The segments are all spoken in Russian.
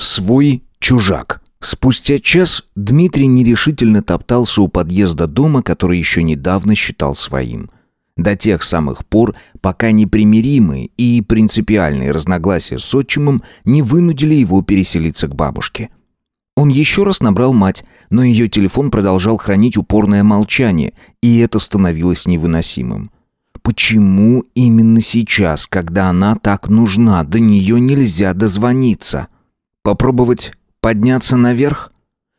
Свой чужак. Спустя час Дмитрий нерешительно топтался у подъезда дома, который еще недавно считал своим. До тех самых пор, пока непримиримые и принципиальные разногласия с отчимом не вынудили его переселиться к бабушке. Он еще раз набрал мать, но ее телефон продолжал хранить упорное молчание, и это становилось невыносимым. Почему именно сейчас, когда она так нужна, до нее нельзя дозвониться? Попробовать подняться наверх?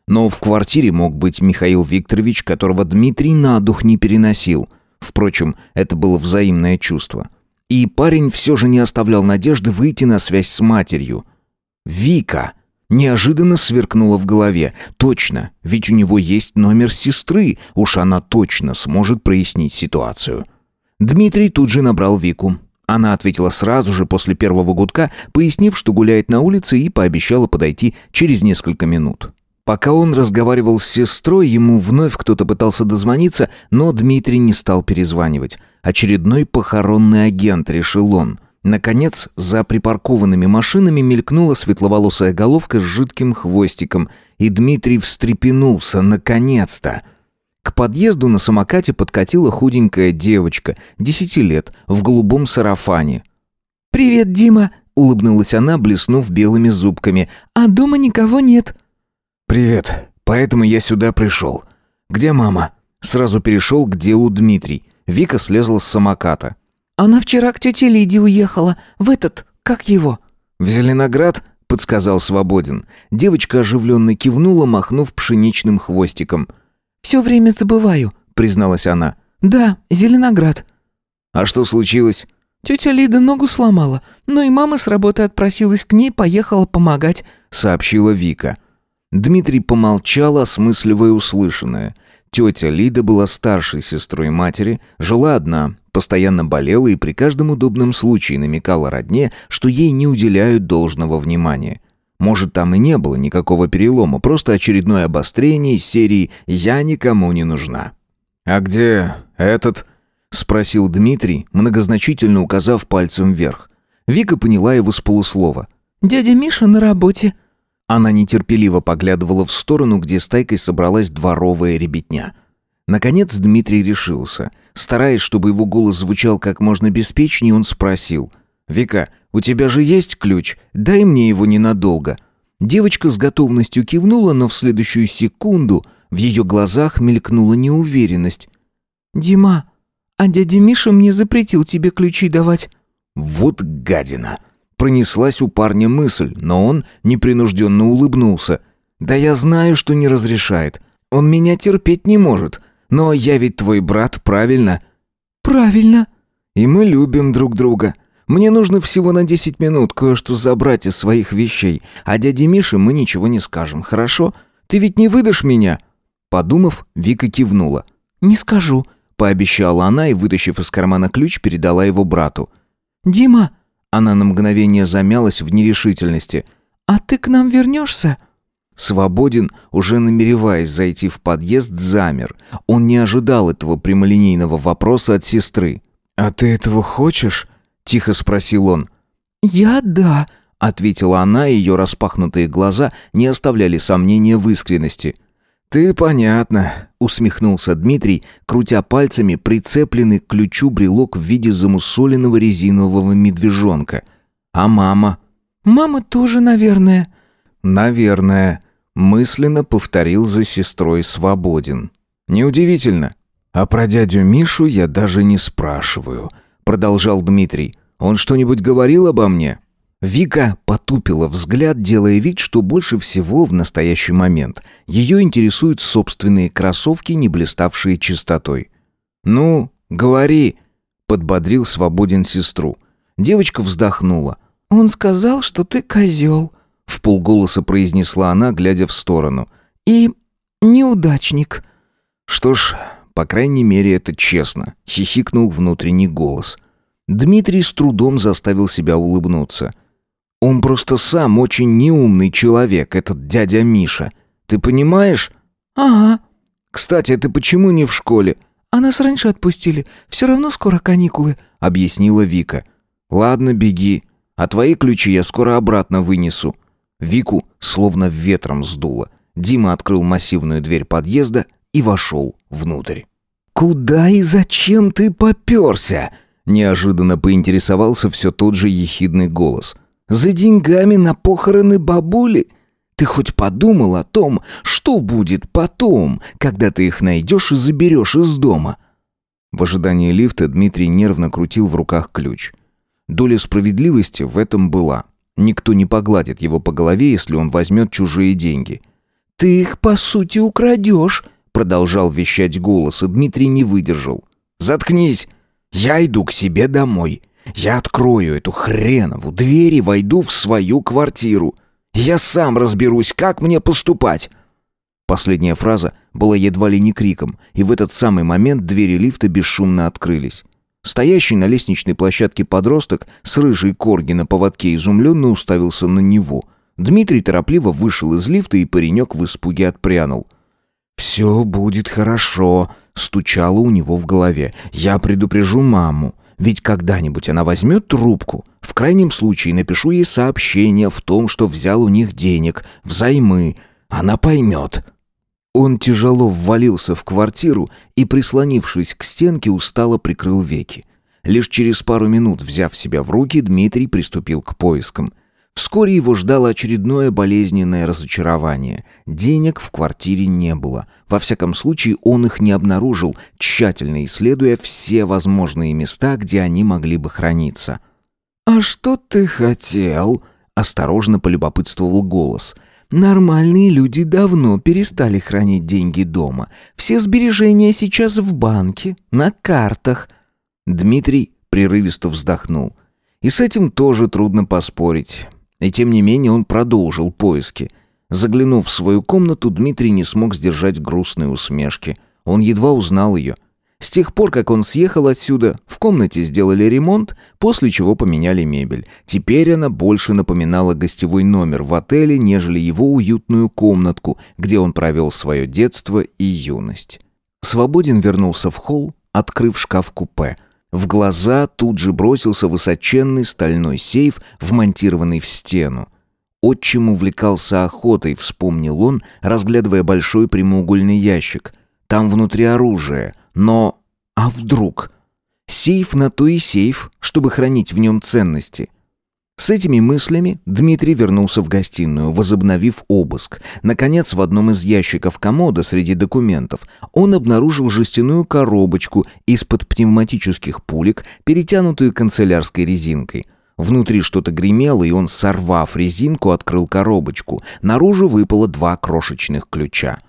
Но в квартире мог быть Михаил Викторович, которого Дмитрий на дух не переносил. Впрочем, это было взаимное чувство. И парень все же не оставлял надежды выйти на связь с матерью. «Вика!» Неожиданно сверкнуло в голове. Точно, ведь у него есть номер сестры, уж она точно сможет прояснить ситуацию. Дмитрий тут же набрал Вику. Она ответила сразу же после первого гудка, пояснив, что гуляет на улице и пообещала подойти через несколько минут. Пока он разговаривал с сестрой, ему вновь кто-то пытался дозвониться, но Дмитрий не стал перезванивать. Очередной похоронный агент, решил он. Наконец, за припаркованными машинами мелькнула светловолосая головка с жидким хвостиком, и Дмитрий встрепенулся. Наконец-то! К подъезду на самокате подкатила худенькая девочка, десяти лет, в голубом сарафане. «Привет, Дима!» — улыбнулась она, блеснув белыми зубками. «А дома никого нет». «Привет. Поэтому я сюда пришел. Где мама?» Сразу перешел к делу Дмитрий. Вика слезла с самоката. «Она вчера к тете Лиде уехала. В этот, как его?» «В Зеленоград?» — подсказал Свободин. Девочка оживленно кивнула, махнув пшеничным хвостиком — «Все время забываю», — призналась она. «Да, Зеленоград». «А что случилось?» «Тетя Лида ногу сломала, но и мама с работы отпросилась к ней, поехала помогать», — сообщила Вика. Дмитрий помолчал, осмысливая услышанное. Тетя Лида была старшей сестрой матери, жила одна, постоянно болела и при каждом удобном случае намекала родне, что ей не уделяют должного внимания. Может, там и не было никакого перелома, просто очередное обострение из серии «Я никому не нужна». «А где этот?» — спросил Дмитрий, многозначительно указав пальцем вверх. Вика поняла его с полуслова. «Дядя Миша на работе». Она нетерпеливо поглядывала в сторону, где стайкой собралась дворовая ребятня. Наконец Дмитрий решился. Стараясь, чтобы его голос звучал как можно беспечнее, он спросил. «Вика, у тебя же есть ключ? Дай мне его ненадолго». Девочка с готовностью кивнула, но в следующую секунду в ее глазах мелькнула неуверенность. «Дима, а дядя Миша мне запретил тебе ключи давать». «Вот гадина!» Пронеслась у парня мысль, но он непринужденно улыбнулся. «Да я знаю, что не разрешает. Он меня терпеть не может. Но я ведь твой брат, правильно?» «Правильно». «И мы любим друг друга. Мне нужно всего на 10 минут кое-что забрать из своих вещей, а дяде Мише мы ничего не скажем, хорошо? Ты ведь не выдашь меня?» Подумав, Вика кивнула. «Не скажу», — пообещала она и, вытащив из кармана ключ, передала его брату. «Дима!» Она на мгновение замялась в нерешительности. «А ты к нам вернешься?» Свободен, уже намереваясь зайти в подъезд, замер. Он не ожидал этого прямолинейного вопроса от сестры. «А ты этого хочешь?» — тихо спросил он. «Я да», — ответила она, и ее распахнутые глаза не оставляли сомнения в искренности. «Ты понятно», — усмехнулся Дмитрий, крутя пальцами прицепленный к ключу брелок в виде замусоленного резинового медвежонка. «А мама?» «Мама тоже, наверное». «Наверное», — мысленно повторил за сестрой Свободин. «Неудивительно. А про дядю Мишу я даже не спрашиваю», продолжал Дмитрий. Он что-нибудь говорил обо мне? Вика потупила взгляд, делая вид, что больше всего в настоящий момент ее интересуют собственные кроссовки, не блиставшие чистотой. «Ну, говори», — подбодрил свободен сестру. Девочка вздохнула. «Он сказал, что ты козел», — в полголоса произнесла она, глядя в сторону. «И неудачник». «Что ж, по крайней мере, это честно», — хихикнул внутренний голос. Дмитрий с трудом заставил себя улыбнуться. «Он просто сам очень неумный человек, этот дядя Миша. Ты понимаешь?» «Ага». «Кстати, ты почему не в школе?» «А нас раньше отпустили. Все равно скоро каникулы», — объяснила Вика. «Ладно, беги. А твои ключи я скоро обратно вынесу». Вику словно ветром сдуло. Дима открыл массивную дверь подъезда и вошел внутрь. «Куда и зачем ты попёрся?» Неожиданно поинтересовался все тот же ехидный голос. «За деньгами на похороны бабули? Ты хоть подумал о том, что будет потом, когда ты их найдешь и заберешь из дома?» В ожидании лифта Дмитрий нервно крутил в руках ключ. Доля справедливости в этом была. Никто не погладит его по голове, если он возьмет чужие деньги. «Ты их, по сути, украдешь», — продолжал вещать голос, и Дмитрий не выдержал. «Заткнись! Я иду к себе домой. Я открою эту хренову дверь и войду в свою квартиру. Я сам разберусь, как мне поступать». Последняя фраза была едва ли не криком, и в этот самый момент двери лифта бесшумно открылись. Стоящий на лестничной площадке подросток с рыжей корги на поводке изумленно уставился на него. Дмитрий торопливо вышел из лифта, и паренек в испуге отпрянул. «Все будет хорошо», — стучало у него в голове. «Я предупрежу маму. Ведь когда-нибудь она возьмет трубку. В крайнем случае напишу ей сообщение в том, что взял у них денег, взаймы. Она поймет». Он тяжело ввалился в квартиру и, прислонившись к стенке, устало прикрыл веки. Лишь через пару минут, взяв себя в руки, Дмитрий приступил к поискам. Вскоре его ждало очередное болезненное разочарование. Денег в квартире не было. Во всяком случае, он их не обнаружил, тщательно исследуя все возможные места, где они могли бы храниться. «А что ты хотел?» — осторожно полюбопытствовал голос — Нормальные люди давно перестали хранить деньги дома. Все сбережения сейчас в банке, на картах. Дмитрий прерывисто вздохнул. И с этим тоже трудно поспорить. И тем не менее он продолжил поиски. Заглянув в свою комнату, Дмитрий не смог сдержать грустной усмешки. Он едва узнал ее — с тех пор, как он съехал отсюда, в комнате сделали ремонт, после чего поменяли мебель. Теперь она больше напоминала гостевой номер в отеле, нежели его уютную комнатку, где он провел свое детство и юность. Свободен вернулся в холл, открыв шкаф-купе. В глаза тут же бросился высоченный стальной сейф, вмонтированный в стену. Отчим увлекался охотой, вспомнил он, разглядывая большой прямоугольный ящик. Там внутри оружие — но... А вдруг? Сейф на то и сейф, чтобы хранить в нем ценности. С этими мыслями Дмитрий вернулся в гостиную, возобновив обыск. Наконец, в одном из ящиков комода среди документов он обнаружил жестяную коробочку из-под пневматических пулек, перетянутую канцелярской резинкой. Внутри что-то гремело, и он, сорвав резинку, открыл коробочку. Наружу выпало два крошечных ключа.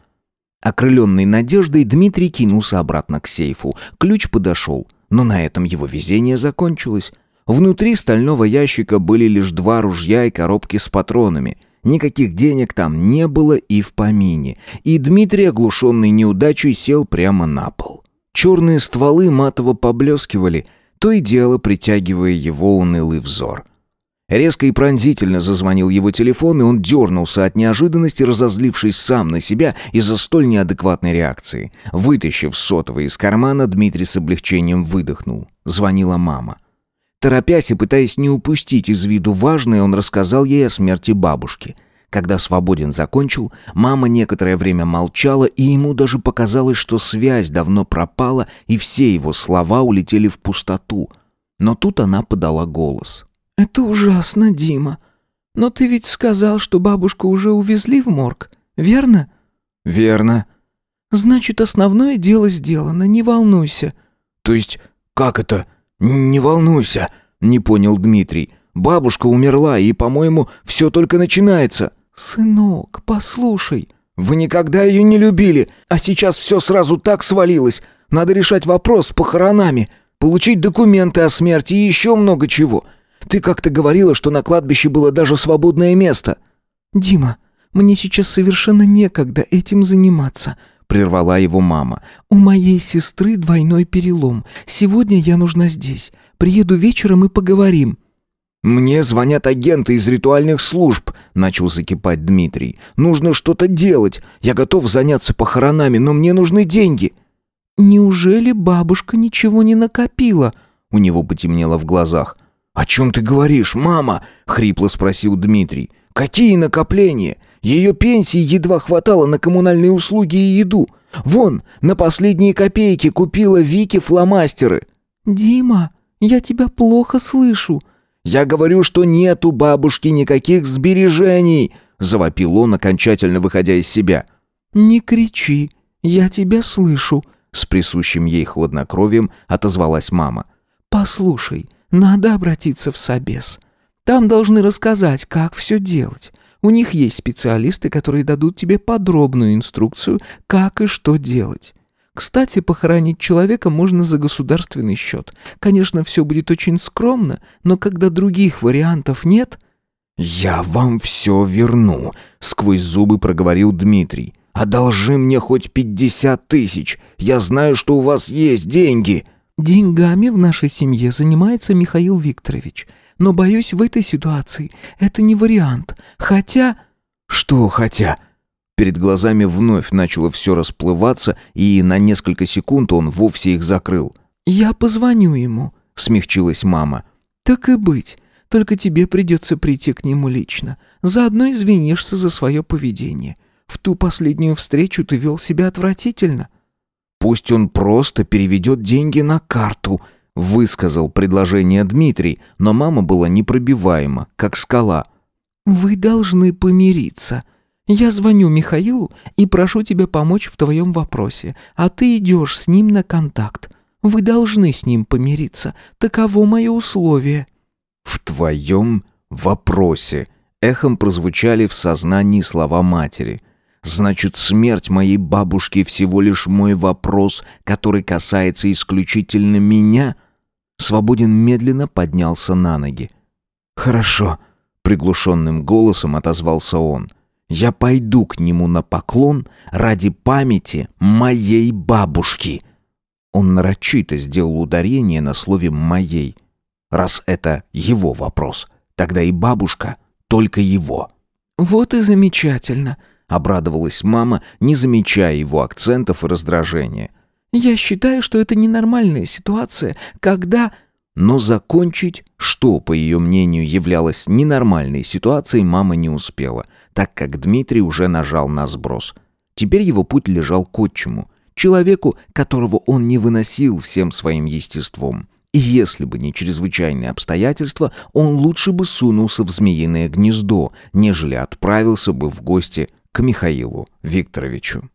Окрыленный надеждой, Дмитрий кинулся обратно к сейфу. Ключ подошел, но на этом его везение закончилось. Внутри стального ящика были лишь два ружья и коробки с патронами. Никаких денег там не было и в помине. И Дмитрий, оглушенный неудачей, сел прямо на пол. Черные стволы матово поблескивали, то и дело притягивая его унылый взор. Резко и пронзительно зазвонил его телефон, и он дернулся от неожиданности, разозлившись сам на себя из-за столь неадекватной реакции. Вытащив сотовый из кармана, Дмитрий с облегчением выдохнул. Звонила мама. Торопясь и пытаясь не упустить из виду важное, он рассказал ей о смерти бабушки. Когда Свободин закончил, мама некоторое время молчала, и ему даже показалось, что связь давно пропала, и все его слова улетели в пустоту. Но тут она подала голос. «Это ужасно, Дима. Но ты ведь сказал, что бабушку уже увезли в морг, верно?» «Верно». «Значит, основное дело сделано, не волнуйся». «То есть, как это? Не волнуйся?» — не понял Дмитрий. «Бабушка умерла, и, по-моему, все только начинается». «Сынок, послушай». «Вы никогда ее не любили, а сейчас все сразу так свалилось. Надо решать вопрос с похоронами, получить документы о смерти и еще много чего. Ты как-то говорила, что на кладбище было даже свободное место». «Дима, мне сейчас совершенно некогда этим заниматься», — прервала его мама. «У моей сестры двойной перелом. Сегодня я нужна здесь. Приеду вечером и поговорим». «Мне звонят агенты из ритуальных служб», — начал закипать Дмитрий. «Нужно что-то делать. Я готов заняться похоронами, но мне нужны деньги». «Неужели бабушка ничего не накопила?» У него потемнело в глазах. «О чем ты говоришь, мама?» — хрипло спросил Дмитрий. Какие накопления? Ее пенсии едва хватало на коммунальные услуги и еду. Вон, на последние копейки купила Вике фломастеры». «Дима, я тебя плохо слышу». «Я говорю, что нет у бабушки никаких сбережений», — завопил он, окончательно выходя из себя. «Не кричи, я тебя слышу», — с присущим ей хладнокровием отозвалась мама. «Послушай, надо обратиться в собес. Там должны рассказать, как все делать. У них есть специалисты, которые дадут тебе подробную инструкцию, как и что делать. Кстати, похоронить человека можно за государственный счет. Конечно, все будет очень скромно, но когда других вариантов нет... «Я вам все верну», — сквозь зубы проговорил Дмитрий. «Одолжи мне хоть пятьдесят тысяч. Я знаю, что у вас есть деньги». «Деньгами в нашей семье занимается Михаил Викторович. Но, боюсь, в этой ситуации это не вариант. Хотя...» «Что хотя?» Перед глазами вновь начало все расплываться, и на несколько секунд он вовсе их закрыл. «Я позвоню ему», — смягчилась мама. «Так и быть. Только тебе придется прийти к нему лично. Заодно извинишься за свое поведение. В ту последнюю встречу ты вел себя отвратительно». «Пусть он просто переведет деньги на карту», Высказал предложение Дмитрий, но мама была непробиваема, как скала. «Вы должны помириться. Я звоню Михаилу и прошу тебя помочь в твоем вопросе, а ты идешь с ним на контакт. Вы должны с ним помириться. Таково мое условие». «В твоем вопросе», — эхом прозвучали в сознании слова матери — Значит, смерть моей бабушки всего лишь мой вопрос, который касается исключительно меня? Свободин медленно поднялся на ноги. «Хорошо», — приглушенным голосом отозвался он. «Я пойду к нему на поклон ради памяти моей бабушки». Он нарочито сделал ударение на слове «моей». Раз это его вопрос, тогда и бабушка только его. «Вот и замечательно», обрадовалась мама, не замечая его акцентов и раздражения. Я считаю, что это ненормальная ситуация, когда но закончить, что, по ее мнению, являлось ненормальной ситуацией, мама не успела, так как Дмитрий уже нажал на сброс. Теперь его путь лежал к отчиму, человеку, которого он не выносил всем своим естеством. И если бы не чрезвычайные обстоятельства, он лучше бы сунулся в змеиное гнездо, нежели отправился бы в гости к Михаилу Викторовичу.